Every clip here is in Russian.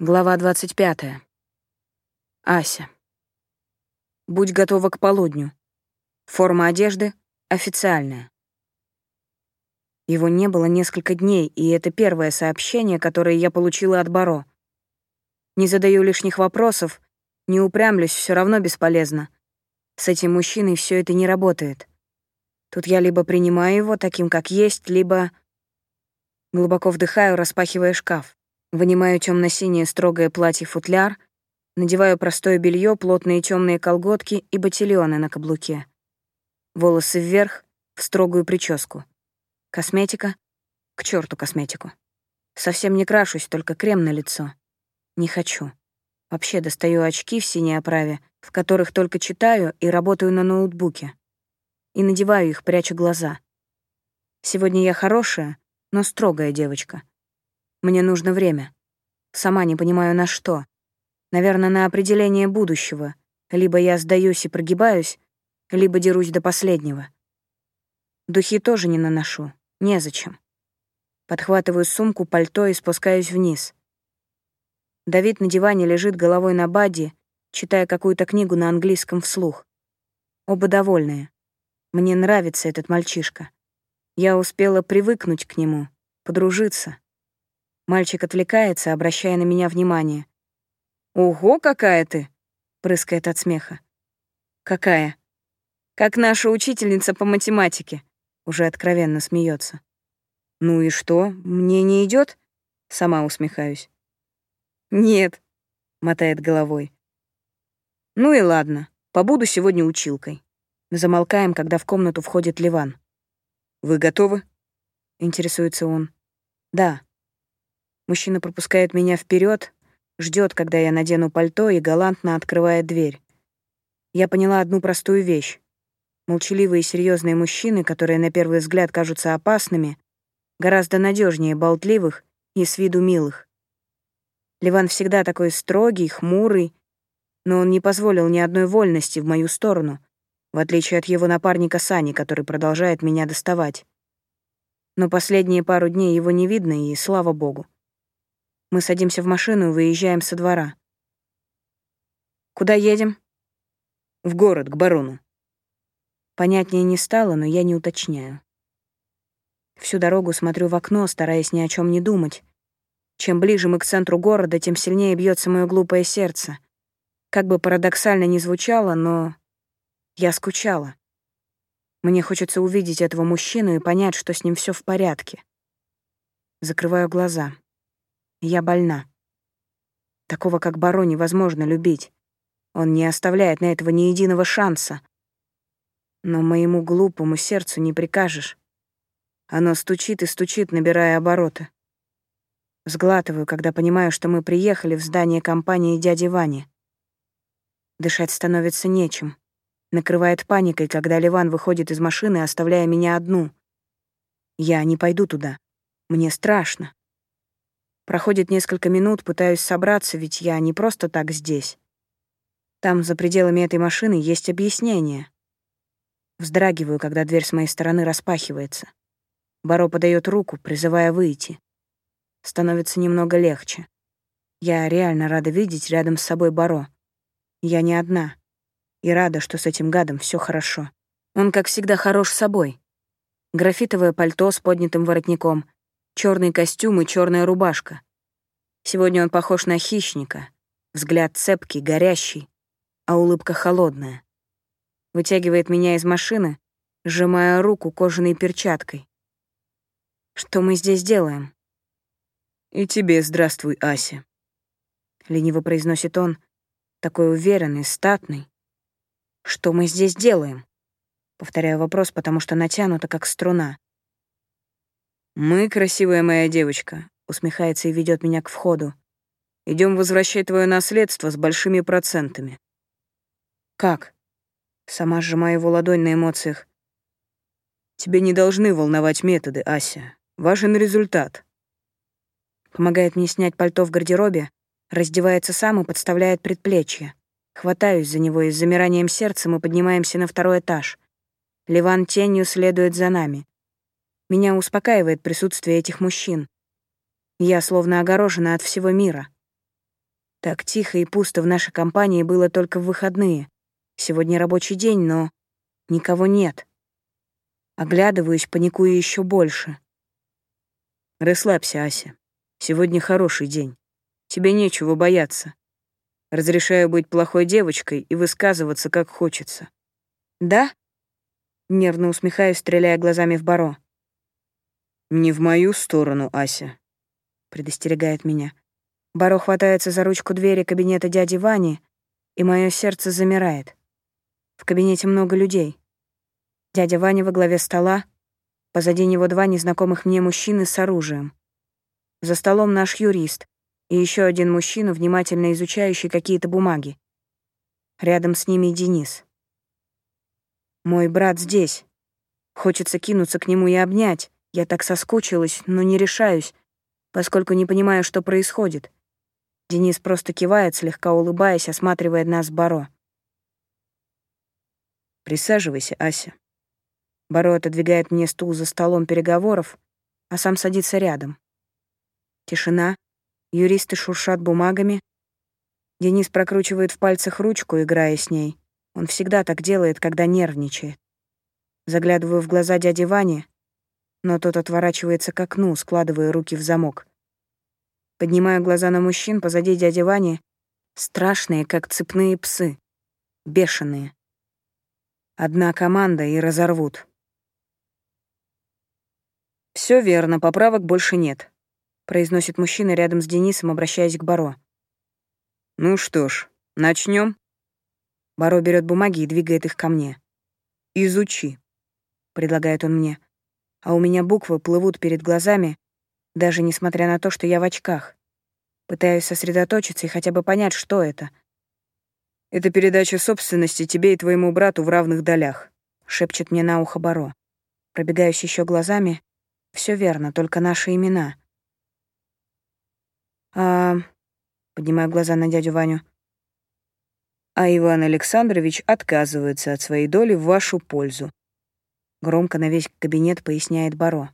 Глава 25. Ася. Будь готова к полудню. Форма одежды официальная. Его не было несколько дней, и это первое сообщение, которое я получила от Баро. Не задаю лишних вопросов, не упрямлюсь, все равно бесполезно. С этим мужчиной все это не работает. Тут я либо принимаю его таким, как есть, либо... Глубоко вдыхаю, распахивая шкаф. Вынимаю темно-синее строгое платье-футляр, надеваю простое белье, плотные темные колготки и ботильоны на каблуке. Волосы вверх, в строгую прическу. Косметика? К черту косметику. Совсем не крашусь, только крем на лицо. Не хочу. Вообще достаю очки в синей оправе, в которых только читаю и работаю на ноутбуке. И надеваю их, пряча глаза. Сегодня я хорошая, но строгая девочка — мне нужно время. Сама не понимаю, на что. Наверное, на определение будущего. Либо я сдаюсь и прогибаюсь, либо дерусь до последнего. Духи тоже не наношу. Незачем. Подхватываю сумку, пальто и спускаюсь вниз. Давид на диване лежит головой на баде, читая какую-то книгу на английском вслух. Оба довольные. Мне нравится этот мальчишка. Я успела привыкнуть к нему, подружиться. Мальчик отвлекается, обращая на меня внимание. «Ого, какая ты!» — прыскает от смеха. «Какая?» «Как наша учительница по математике», — уже откровенно смеется. «Ну и что, мне не идет? Сама усмехаюсь. «Нет», — мотает головой. «Ну и ладно, побуду сегодня училкой». Замолкаем, когда в комнату входит Ливан. «Вы готовы?» — интересуется он. «Да». Мужчина пропускает меня вперед, ждет, когда я надену пальто и галантно открывает дверь. Я поняла одну простую вещь. Молчаливые и серьезные мужчины, которые на первый взгляд кажутся опасными, гораздо надежнее болтливых и с виду милых. Ливан всегда такой строгий, хмурый, но он не позволил ни одной вольности в мою сторону, в отличие от его напарника Сани, который продолжает меня доставать. Но последние пару дней его не видно, и слава богу. Мы садимся в машину и выезжаем со двора. «Куда едем?» «В город, к барону». Понятнее не стало, но я не уточняю. Всю дорогу смотрю в окно, стараясь ни о чем не думать. Чем ближе мы к центру города, тем сильнее бьется мое глупое сердце. Как бы парадоксально ни звучало, но я скучала. Мне хочется увидеть этого мужчину и понять, что с ним все в порядке. Закрываю глаза. Я больна. Такого, как Баро, невозможно любить. Он не оставляет на этого ни единого шанса. Но моему глупому сердцу не прикажешь. Оно стучит и стучит, набирая обороты. Сглатываю, когда понимаю, что мы приехали в здание компании дяди Вани. Дышать становится нечем. Накрывает паникой, когда Ливан выходит из машины, оставляя меня одну. Я не пойду туда. Мне страшно. Проходит несколько минут, пытаюсь собраться, ведь я не просто так здесь. Там, за пределами этой машины, есть объяснение. Вздрагиваю, когда дверь с моей стороны распахивается. Баро подает руку, призывая выйти. Становится немного легче. Я реально рада видеть рядом с собой Баро. Я не одна. И рада, что с этим гадом все хорошо. Он, как всегда, хорош собой. Графитовое пальто с поднятым воротником, черный костюм и черная рубашка. Сегодня он похож на хищника. Взгляд цепкий, горящий, а улыбка холодная. Вытягивает меня из машины, сжимая руку кожаной перчаткой. Что мы здесь делаем? И тебе здравствуй, Ася. Лениво произносит он, такой уверенный, статный. Что мы здесь делаем? Повторяю вопрос, потому что натянуто, как струна. «Мы, красивая моя девочка», — усмехается и ведет меня к входу. Идем возвращать твое наследство с большими процентами». «Как?» Сама сжимаю его ладонь на эмоциях. «Тебе не должны волновать методы, Ася. Важен результат». Помогает мне снять пальто в гардеробе, раздевается сам и подставляет предплечье. Хватаюсь за него и с замиранием сердца мы поднимаемся на второй этаж. Ливан тенью следует за нами. Меня успокаивает присутствие этих мужчин. Я словно огорожена от всего мира. Так тихо и пусто в нашей компании было только в выходные. Сегодня рабочий день, но никого нет. Оглядываюсь, паникуя еще больше. Расслабься, Ася. Сегодня хороший день. Тебе нечего бояться. Разрешаю быть плохой девочкой и высказываться, как хочется. Да? Нервно усмехаюсь, стреляя глазами в Баро. Не в мою сторону, Ася, предостерегает меня. Баро хватается за ручку двери кабинета дяди Вани, и мое сердце замирает. В кабинете много людей. Дядя Ваня во главе стола, позади него два незнакомых мне мужчины с оружием. За столом наш юрист и еще один мужчина, внимательно изучающий какие-то бумаги. Рядом с ними Денис. Мой брат здесь. Хочется кинуться к нему и обнять. Я так соскучилась, но не решаюсь, поскольку не понимаю, что происходит. Денис просто кивает, слегка улыбаясь, осматривая нас Баро. «Присаживайся, Ася». Баро отодвигает мне стул за столом переговоров, а сам садится рядом. Тишина, юристы шуршат бумагами. Денис прокручивает в пальцах ручку, играя с ней. Он всегда так делает, когда нервничает. Заглядываю в глаза дяди Вани, но тот отворачивается к окну, складывая руки в замок. Поднимаю глаза на мужчин позади дяди Вани, страшные, как цепные псы, бешеные. Одна команда и разорвут. Все верно, поправок больше нет», — произносит мужчина рядом с Денисом, обращаясь к Баро. «Ну что ж, начнем. Баро берет бумаги и двигает их ко мне. «Изучи», — предлагает он мне. А у меня буквы плывут перед глазами, даже несмотря на то, что я в очках. Пытаюсь сосредоточиться и хотя бы понять, что это. «Это передача собственности тебе и твоему брату в равных долях», — шепчет мне на ухо Баро. Пробегаюсь еще глазами. Все верно, только наши имена. «А...» — поднимаю глаза на дядю Ваню. «А Иван Александрович отказывается от своей доли в вашу пользу», — громко на весь кабинет поясняет Баро.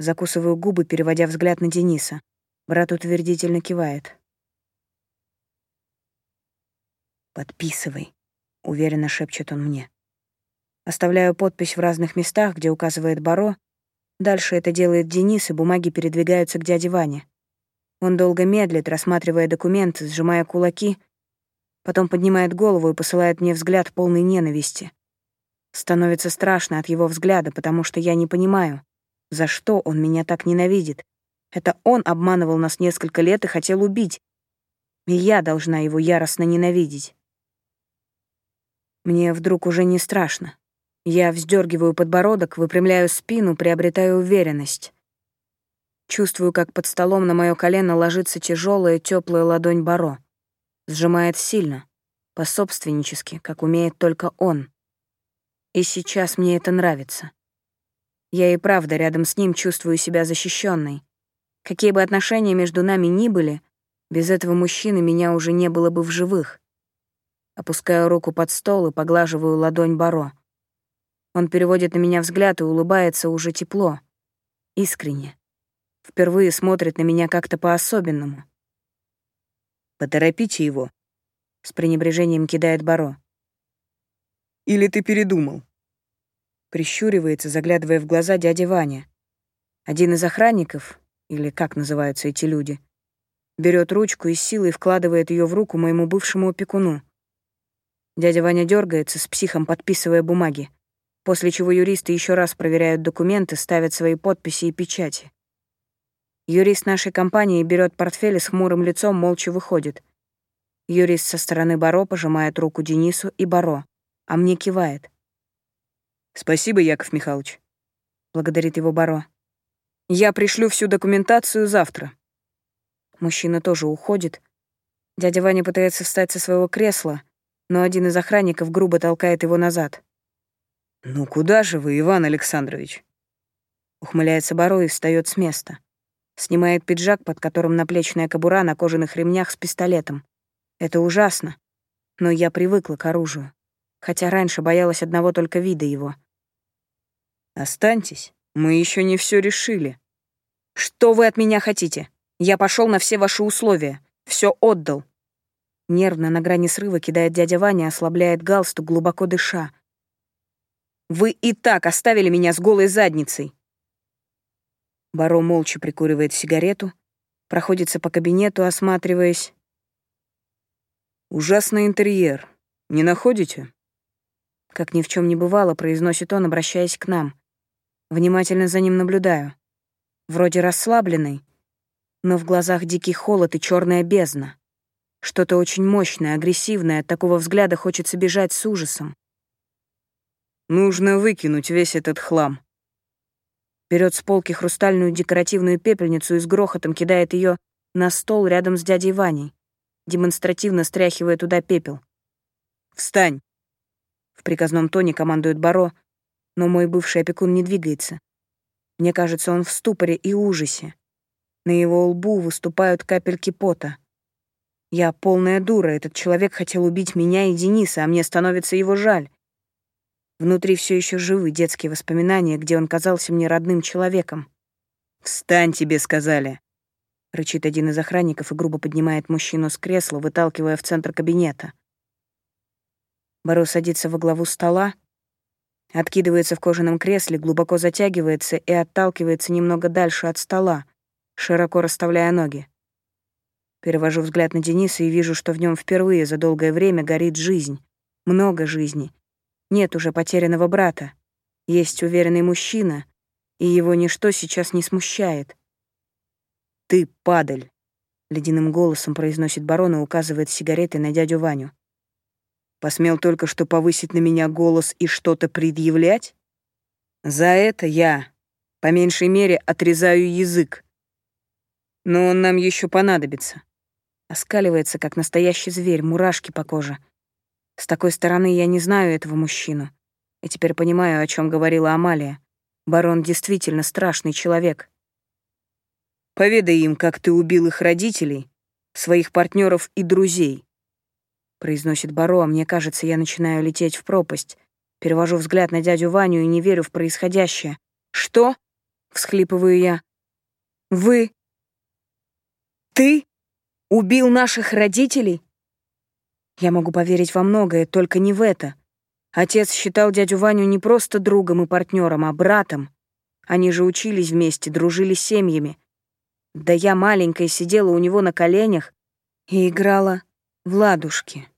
Закусываю губы, переводя взгляд на Дениса. Брат утвердительно кивает. «Подписывай», — уверенно шепчет он мне. Оставляю подпись в разных местах, где указывает Баро. Дальше это делает Денис, и бумаги передвигаются к дяде Ване. Он долго медлит, рассматривая документы, сжимая кулаки, потом поднимает голову и посылает мне взгляд полный ненависти. Становится страшно от его взгляда, потому что я не понимаю, за что он меня так ненавидит? Это он обманывал нас несколько лет и хотел убить. И я должна его яростно ненавидеть. Мне вдруг уже не страшно. Я вздергиваю подбородок, выпрямляю спину, приобретаю уверенность. Чувствую, как под столом на мое колено ложится тяжелая теплая ладонь Баро. Сжимает сильно, пособственнически, как умеет только он. И сейчас мне это нравится. Я и правда рядом с ним чувствую себя защищенной. Какие бы отношения между нами ни были, без этого мужчины меня уже не было бы в живых. Опускаю руку под стол и поглаживаю ладонь Баро. Он переводит на меня взгляд и улыбается уже тепло, искренне. Впервые смотрит на меня как-то по-особенному. «Поторопите его», — с пренебрежением кидает Баро. «Или ты передумал?» Прищуривается, заглядывая в глаза дяди Ваня. Один из охранников, или как называются эти люди, берет ручку и силой вкладывает ее в руку моему бывшему опекуну. Дядя Ваня дергается, с психом подписывая бумаги, после чего юристы еще раз проверяют документы, ставят свои подписи и печати. Юрист нашей компании берет портфель и с хмурым лицом молча выходит. Юрист со стороны Баро пожимает руку Денису и Баро, а мне кивает. «Спасибо, Яков Михайлович», — благодарит его Баро. «Я пришлю всю документацию завтра». Мужчина тоже уходит. Дядя Ваня пытается встать со своего кресла, но один из охранников грубо толкает его назад. «Ну куда же вы, Иван Александрович?» Ухмыляется Баро и встает с места. Снимает пиджак, под которым наплечная кобура на кожаных ремнях с пистолетом. Это ужасно, но я привыкла к оружию, хотя раньше боялась одного только вида его — Останьтесь, мы еще не все решили. Что вы от меня хотите? Я пошел на все ваши условия. Все отдал. Нервно на грани срыва кидает дядя Ваня, ослабляет галстук, глубоко дыша. Вы и так оставили меня с голой задницей. Баро молча прикуривает сигарету, проходится по кабинету, осматриваясь. «Ужасный интерьер. Не находите?» Как ни в чем не бывало, произносит он, обращаясь к нам. Внимательно за ним наблюдаю. Вроде расслабленный, но в глазах дикий холод и черная бездна. Что-то очень мощное, агрессивное, от такого взгляда хочется бежать с ужасом. Нужно выкинуть весь этот хлам. Берет с полки хрустальную декоративную пепельницу и с грохотом кидает ее на стол рядом с дядей Ваней, демонстративно стряхивая туда пепел. «Встань!» Приказном тоне командует Баро, но мой бывший опекун не двигается. Мне кажется, он в ступоре и ужасе. На его лбу выступают капельки пота. Я полная дура, этот человек хотел убить меня и Дениса, а мне становится его жаль. Внутри все еще живы детские воспоминания, где он казался мне родным человеком. «Встань, тебе сказали!» Рычит один из охранников и грубо поднимает мужчину с кресла, выталкивая в центр кабинета. Баро садится во главу стола, откидывается в кожаном кресле, глубоко затягивается и отталкивается немного дальше от стола, широко расставляя ноги. Перевожу взгляд на Дениса и вижу, что в нем впервые за долгое время горит жизнь. Много жизни, нет уже потерянного брата. Есть уверенный мужчина, и его ничто сейчас не смущает. «Ты падаль», — ледяным голосом произносит барон и указывает сигаретой на дядю Ваню. «Посмел только что повысить на меня голос и что-то предъявлять? За это я, по меньшей мере, отрезаю язык. Но он нам еще понадобится». Оскаливается, как настоящий зверь, мурашки по коже — с такой стороны я не знаю этого мужчину. И теперь понимаю, о чем говорила Амалия. Барон действительно страшный человек. Поведай им, как ты убил их родителей, своих партнеров и друзей. Произносит Баро, а мне кажется, я начинаю лететь в пропасть. Перевожу взгляд на дядю Ваню и не верю в происходящее. «Что?» — всхлипываю я. «Вы? Ты убил наших родителей?» Я могу поверить во многое, только не в это. Отец считал дядю Ваню не просто другом и партнером, а братом. Они же учились вместе, дружили семьями. Да я маленькая сидела у него на коленях и играла в ладушки.